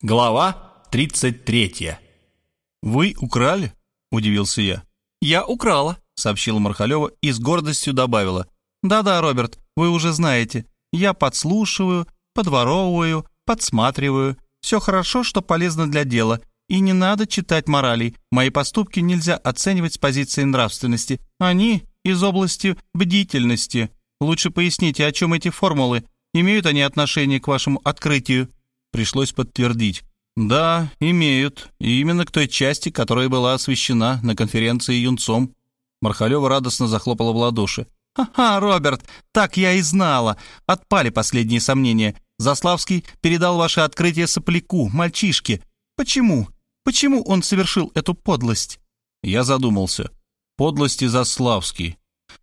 Глава 33 «Вы украли?» — удивился я. «Я украла», — сообщила Мархалева и с гордостью добавила. «Да-да, Роберт, вы уже знаете. Я подслушиваю, подворовываю, подсматриваю. Все хорошо, что полезно для дела. И не надо читать моралей. Мои поступки нельзя оценивать с позиции нравственности. Они из области бдительности. Лучше поясните, о чем эти формулы. Имеют они отношение к вашему открытию?» Пришлось подтвердить. «Да, имеют. И именно к той части, которая была освещена на конференции юнцом». Мархалева радостно захлопала в ладоши. «Ха-ха, Роберт, так я и знала. Отпали последние сомнения. Заславский передал ваше открытие сопляку, мальчишке. Почему? Почему он совершил эту подлость?» Я задумался. Подлости Заславский.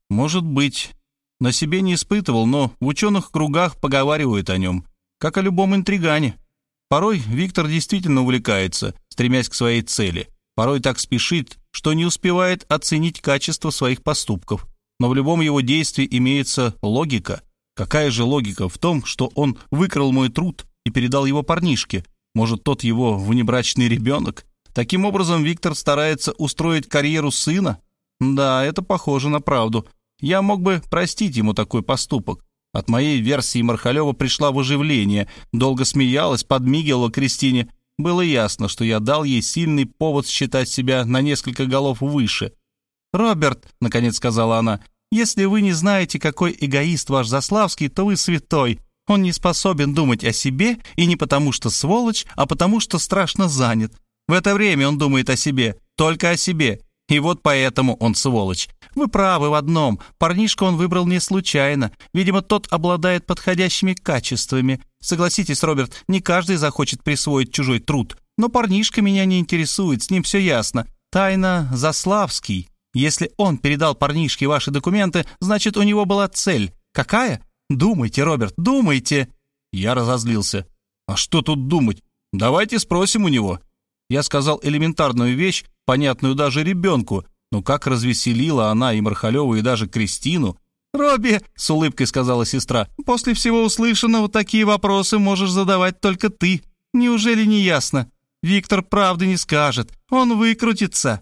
Может быть. На себе не испытывал, но в ученых кругах поговаривают о нем, как о любом интригане. Порой Виктор действительно увлекается, стремясь к своей цели. Порой так спешит, что не успевает оценить качество своих поступков. Но в любом его действии имеется логика. Какая же логика в том, что он выкрал мой труд и передал его парнишке? Может, тот его внебрачный ребенок? Таким образом, Виктор старается устроить карьеру сына? Да, это похоже на правду. Я мог бы простить ему такой поступок. От моей версии Мархалева пришла в оживление, долго смеялась, подмигивала Кристине. Было ясно, что я дал ей сильный повод считать себя на несколько голов выше. «Роберт», — наконец сказала она, — «если вы не знаете, какой эгоист ваш Заславский, то вы святой. Он не способен думать о себе, и не потому что сволочь, а потому что страшно занят. В это время он думает о себе, только о себе, и вот поэтому он сволочь. Вы правы в одном. Парнишка он выбрал не случайно. Видимо, тот обладает подходящими качествами. Согласитесь, Роберт, не каждый захочет присвоить чужой труд. Но парнишка меня не интересует, с ним все ясно. Тайна Заславский. Если он передал парнишке ваши документы, значит, у него была цель. Какая? Думайте, Роберт, думайте. Я разозлился. А что тут думать? Давайте спросим у него. Я сказал элементарную вещь, понятную даже ребенку, но как развеселила она и Мархалеву, и даже Кристину. «Робби», — с улыбкой сказала сестра, — «после всего услышанного такие вопросы можешь задавать только ты. Неужели не ясно? Виктор правды не скажет, он выкрутится».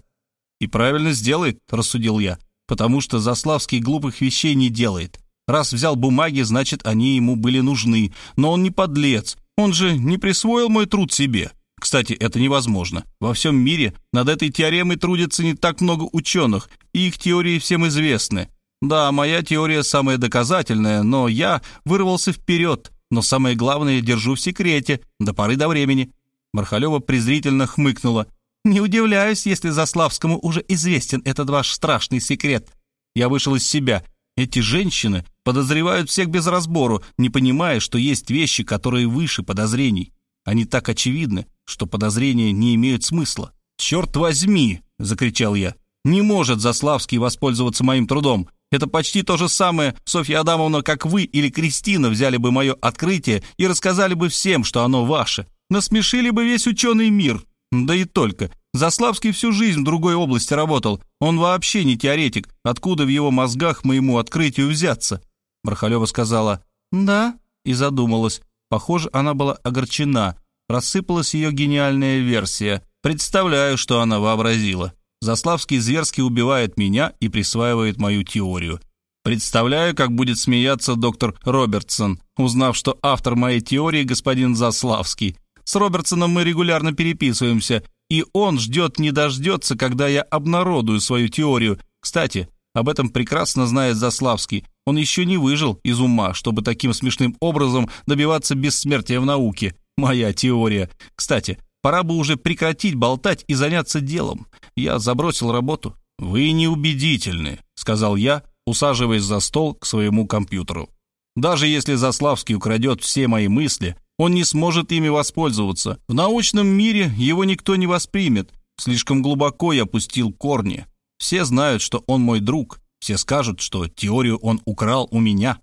«И правильно сделает», — рассудил я, «потому что Заславский глупых вещей не делает. Раз взял бумаги, значит, они ему были нужны, но он не подлец, он же не присвоил мой труд себе». Кстати, это невозможно. Во всем мире над этой теоремой трудится не так много ученых, и их теории всем известны. Да, моя теория самая доказательная, но я вырвался вперед, но самое главное держу в секрете, до поры до времени». Мархалева презрительно хмыкнула. «Не удивляюсь, если Заславскому уже известен этот ваш страшный секрет». Я вышел из себя. Эти женщины подозревают всех без разбору, не понимая, что есть вещи, которые выше подозрений. Они так очевидны, что подозрения не имеют смысла. «Черт возьми!» — закричал я. «Не может Заславский воспользоваться моим трудом. Это почти то же самое, Софья Адамовна, как вы или Кристина взяли бы мое открытие и рассказали бы всем, что оно ваше. Насмешили бы весь ученый мир. Да и только. Заславский всю жизнь в другой области работал. Он вообще не теоретик. Откуда в его мозгах моему открытию взяться?» Мархалева сказала «Да» и задумалась. Похоже, она была огорчена. Рассыпалась ее гениальная версия. Представляю, что она вообразила. Заславский зверски убивает меня и присваивает мою теорию. Представляю, как будет смеяться доктор Робертсон, узнав, что автор моей теории господин Заславский. С Робертсоном мы регулярно переписываемся, и он ждет не дождется, когда я обнародую свою теорию. Кстати, об этом прекрасно знает Заславский. Он еще не выжил из ума, чтобы таким смешным образом добиваться бессмертия в науке. Моя теория. Кстати, пора бы уже прекратить болтать и заняться делом. Я забросил работу. «Вы неубедительны», — сказал я, усаживаясь за стол к своему компьютеру. «Даже если Заславский украдет все мои мысли, он не сможет ими воспользоваться. В научном мире его никто не воспримет. Слишком глубоко я пустил корни. Все знают, что он мой друг. Все скажут, что теорию он украл у меня».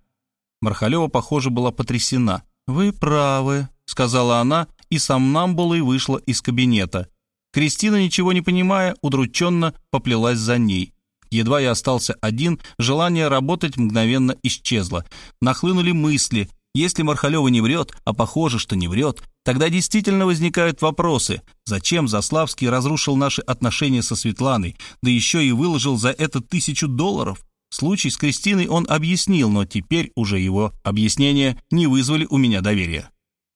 Мархалева, похоже, была потрясена. «Вы правы», — сказала она, и сомнамбулой вышла из кабинета. Кристина, ничего не понимая, удрученно поплелась за ней. Едва я остался один, желание работать мгновенно исчезло. Нахлынули мысли, Если Мархалева не врет, а похоже, что не врет, тогда действительно возникают вопросы. Зачем Заславский разрушил наши отношения со Светланой, да еще и выложил за это тысячу долларов? Случай с Кристиной он объяснил, но теперь уже его объяснения не вызвали у меня доверия.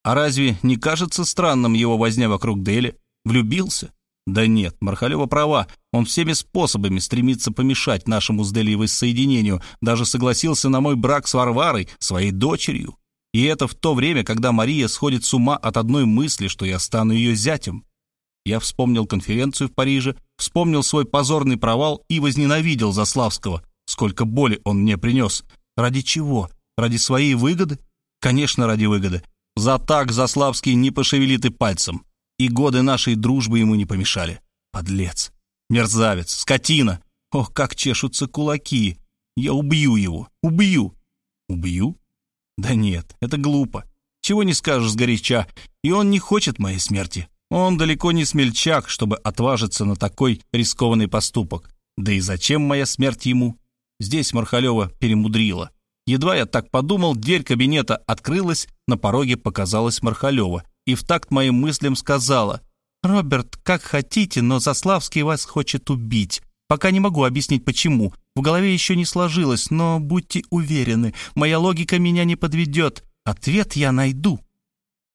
А разве не кажется странным его возня вокруг Дели? Влюбился? Да нет, Мархалева права. Он всеми способами стремится помешать нашему с Дели воссоединению, даже согласился на мой брак с Варварой, своей дочерью. И это в то время, когда Мария сходит с ума от одной мысли, что я стану ее зятем. Я вспомнил конференцию в Париже, вспомнил свой позорный провал и возненавидел Заславского. Сколько боли он мне принес. Ради чего? Ради своей выгоды? Конечно, ради выгоды. За так Заславский не пошевелит и пальцем. И годы нашей дружбы ему не помешали. Подлец. Мерзавец. Скотина. Ох, как чешутся кулаки. Я убью его. Убью. Убью? Да нет, это глупо. Чего не скажешь сгоряча, и он не хочет моей смерти. Он далеко не смельчак, чтобы отважиться на такой рискованный поступок. Да и зачем моя смерть ему? Здесь Мархалева перемудрила. Едва я так подумал, дверь кабинета открылась, на пороге показалась Мархалева и в такт моим мыслям сказала, «Роберт, как хотите, но Заславский вас хочет убить. Пока не могу объяснить, почему. В голове еще не сложилось, но будьте уверены, моя логика меня не подведет. Ответ я найду».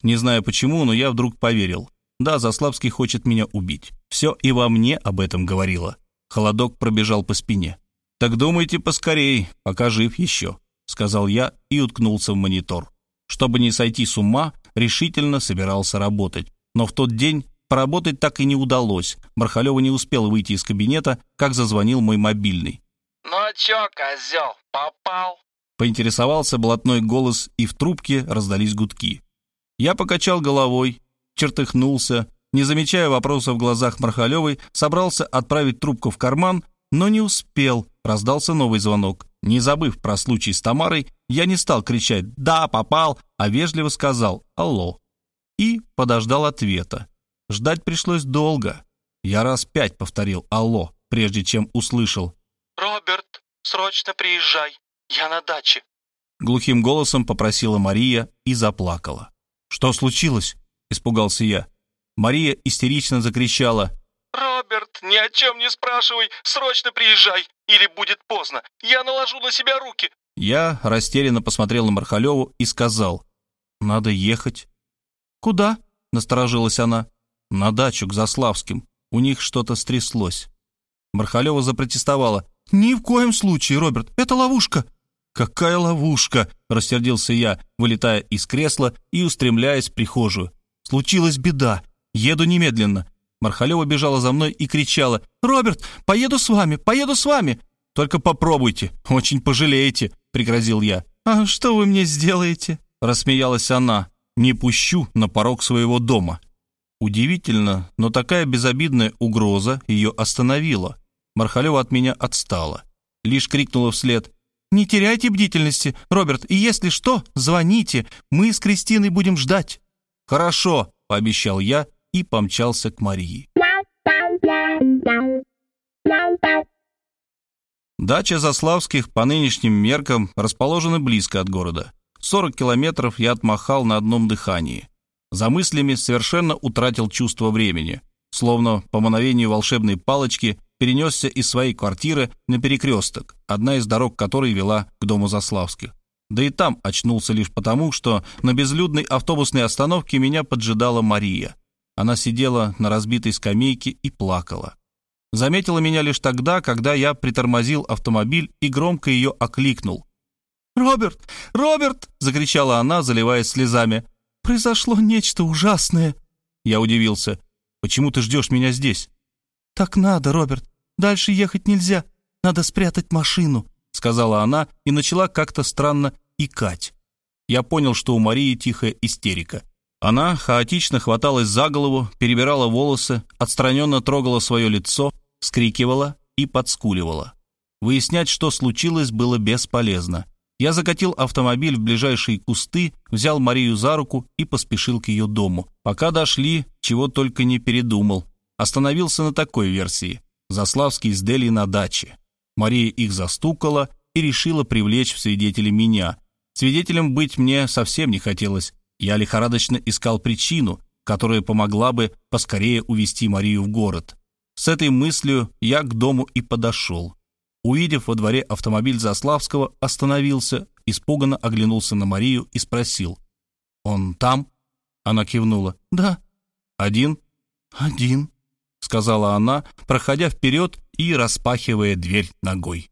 Не знаю почему, но я вдруг поверил. Да, Заславский хочет меня убить. Все и во мне об этом говорило. Холодок пробежал по спине. «Так думайте поскорей, пока жив еще», — сказал я и уткнулся в монитор. Чтобы не сойти с ума, решительно собирался работать. Но в тот день поработать так и не удалось. Мархалева не успел выйти из кабинета, как зазвонил мой мобильный. «Ну чё, козел, попал?» Поинтересовался блатной голос, и в трубке раздались гудки. Я покачал головой, чертыхнулся, не замечая вопроса в глазах Мархалевой, собрался отправить трубку в карман, но не успел. Раздался новый звонок. Не забыв про случай с Тамарой, я не стал кричать «Да, попал», а вежливо сказал «Алло» и подождал ответа. Ждать пришлось долго. Я раз пять повторил «Алло», прежде чем услышал «Роберт, срочно приезжай, я на даче». Глухим голосом попросила Мария и заплакала. «Что случилось?» — испугался я. Мария истерично закричала. «Роберт, ни о чем не спрашивай, срочно приезжай, или будет поздно, я наложу на себя руки». Я растерянно посмотрел на Мархалеву и сказал, «Надо ехать». «Куда?» — насторожилась она. «На дачу к Заславским. У них что-то стряслось». Мархалева запротестовала. «Ни в коем случае, Роберт, это ловушка». «Какая ловушка?» — рассердился я, вылетая из кресла и устремляясь в прихожую. «Случилась беда. Еду немедленно. Мархалева бежала за мной и кричала. «Роберт, поеду с вами, поеду с вами!» «Только попробуйте, очень пожалеете», — пригрозил я. «А что вы мне сделаете?» — рассмеялась она. «Не пущу на порог своего дома». Удивительно, но такая безобидная угроза ее остановила. Мархалева от меня отстала. Лишь крикнула вслед. «Не теряйте бдительности, Роберт, и если что, звоните, мы с Кристиной будем ждать». «Хорошо», — пообещал я и помчался к Марии. Дача Заславских по нынешним меркам расположена близко от города. 40 километров я отмахал на одном дыхании. За мыслями совершенно утратил чувство времени. Словно по мановению волшебной палочки перенесся из своей квартиры на перекресток, одна из дорог которой вела к дому Заславских. Да и там очнулся лишь потому, что на безлюдной автобусной остановке меня поджидала Мария. Она сидела на разбитой скамейке и плакала. Заметила меня лишь тогда, когда я притормозил автомобиль и громко ее окликнул. «Роберт! Роберт!» — закричала она, заливаясь слезами. «Произошло нечто ужасное!» Я удивился. «Почему ты ждешь меня здесь?» «Так надо, Роберт. Дальше ехать нельзя. Надо спрятать машину», — сказала она и начала как-то странно икать. Я понял, что у Марии тихая истерика. Она хаотично хваталась за голову, перебирала волосы, отстраненно трогала свое лицо, скрикивала и подскуливала. Выяснять, что случилось, было бесполезно. Я закатил автомобиль в ближайшие кусты, взял Марию за руку и поспешил к ее дому. Пока дошли, чего только не передумал. Остановился на такой версии. Заславский с Дели на даче. Мария их застукала и решила привлечь в свидетели меня. Свидетелем быть мне совсем не хотелось. Я лихорадочно искал причину, которая помогла бы поскорее увести Марию в город. С этой мыслью я к дому и подошел. Увидев во дворе автомобиль Заславского, остановился, испуганно оглянулся на Марию и спросил. «Он там?» Она кивнула. «Да». «Один?» «Один», — сказала она, проходя вперед и распахивая дверь ногой.